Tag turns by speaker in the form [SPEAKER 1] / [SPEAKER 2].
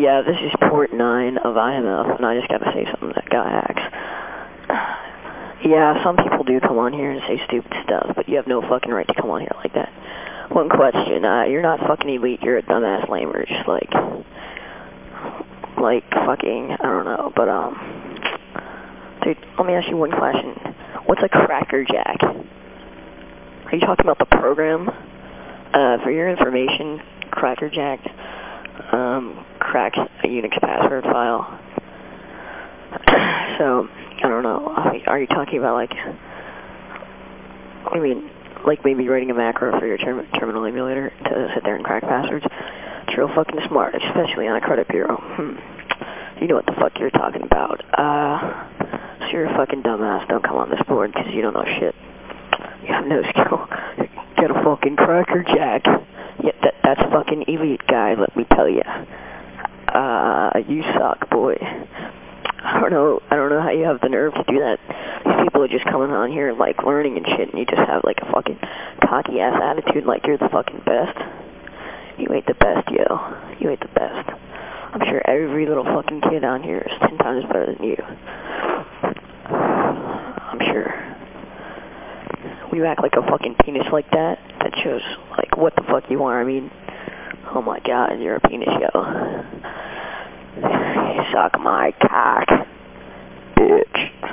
[SPEAKER 1] Yeah, this is port 9 of IMF, and I just gotta say something that got hacked. Yeah, some people do come on here and say stupid stuff, but you have no fucking right to come on here like that. One question, uh, you're not fucking elite, you're a dumbass lamer, just like, like fucking, I don't know, but um, dude, let me ask you one question. What's a Cracker Jack? Are you talking about the program? Uh, for your information, Cracker Jack a Unix password file. so, I don't know, are you talking about like, I mean, like maybe writing a macro for your term terminal emulator to sit there and crack passwords? It's real fucking smart, especially on a credit bureau. Hmm. You know what the fuck you're talking about. Uh, so you're a fucking dumbass, don't come on this board because you don't know shit. You have no skill. Get a fucking cracker jack. Yeah, that, that's fucking elite guy, let me tell you. Uh, you suck, boy. I don't know, I don't know how you have the nerve to do that. These people are just coming on here like learning and shit, and you just have like a fucking cocky ass attitude like you're the fucking best. You ain't the best, yo. You ain't the best. I'm sure every little fucking kid on here is ten times better than you. I'm sure. When you act like a fucking penis like that, that shows like what the fuck you are. I mean, oh my god, you're a penis, yo. Suck my cock, bitch.